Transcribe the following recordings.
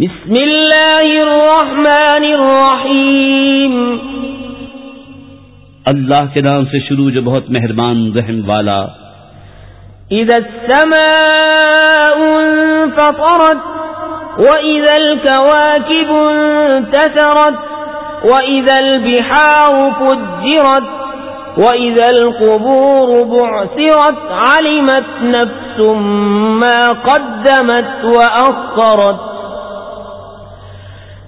بسم اللہ الرحمن الرحیم۔ اللہ کے نام سے شروع جو بہت مہربان رحم والا۔ اذا السماء انفطرت واذا الكواكب انتثرت واذا البحار فجرت وإذا القبور بعثرت علمت نفس ما قدمت وأخرت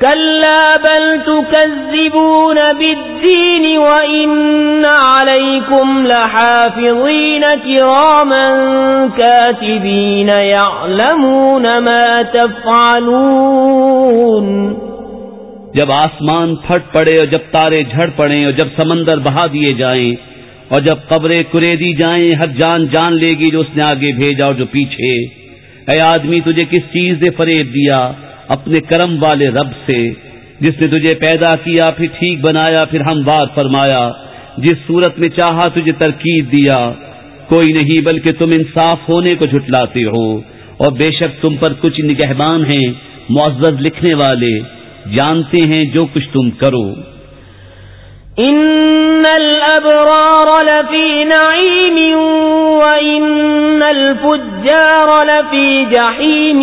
كلا بل تكذبون بالدين وإن عليكم لحافظين كراما كاتبين يعلمون ما تفعلون جب آسمان پھٹ پڑے اور جب تارے جھڑ پڑے اور جب سمندر بہا دیے جائیں اور جب قبریں کرے دی جائیں، ہر جان جان لے گی جو اس نے آگے بھیجا اور جو پیچھے۔ اے آدمی، تجھے کس چیز نے فریب دیا؟ اپنے کرم والے رب سے، جس نے تجھے پیدا کیا، پھر ٹھیک بنایا، پھر ہم بات فرمایا، جس صورت میں چاہا تجھے ترکیب دیا۔ کوئی نہیں، بلکہ تم انصاف ہونے کو جھٹلاتے ہو۔ اور بے شک تم پر کچھ نگہبان ہیں، معزز لکھنے والے۔ جانتے ہیں جو کچھ تم کرو۔ ان الابرار لفی نعیم وان الفجار لفی جحیم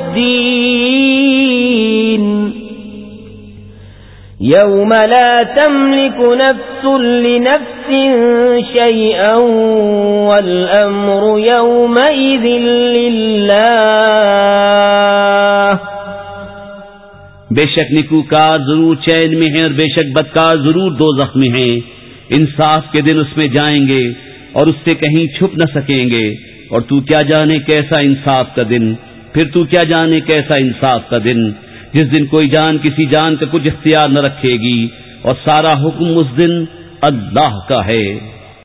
يوم لا تملك نفس لنفس شيئا والأمر يومئذ لله بے شک نکوکار ضرور چین میں ہیں اور بے شک بدکار ضرور دو زخمی ہیں۔ انصاف کے دن اس میں جائیں گے اور اس سے کہیں چھپ نہ سکیں گے۔ اور تو کیا جانے کیسا انصاف کا دن؟ پھر تو کیا جانے کیسا انصاف کا دن؟ جس دن کوئی جان کسی جان کا کچھ اختیار نہ رکھے گی اور سارا حکم اس دن اللہ کا ہے۔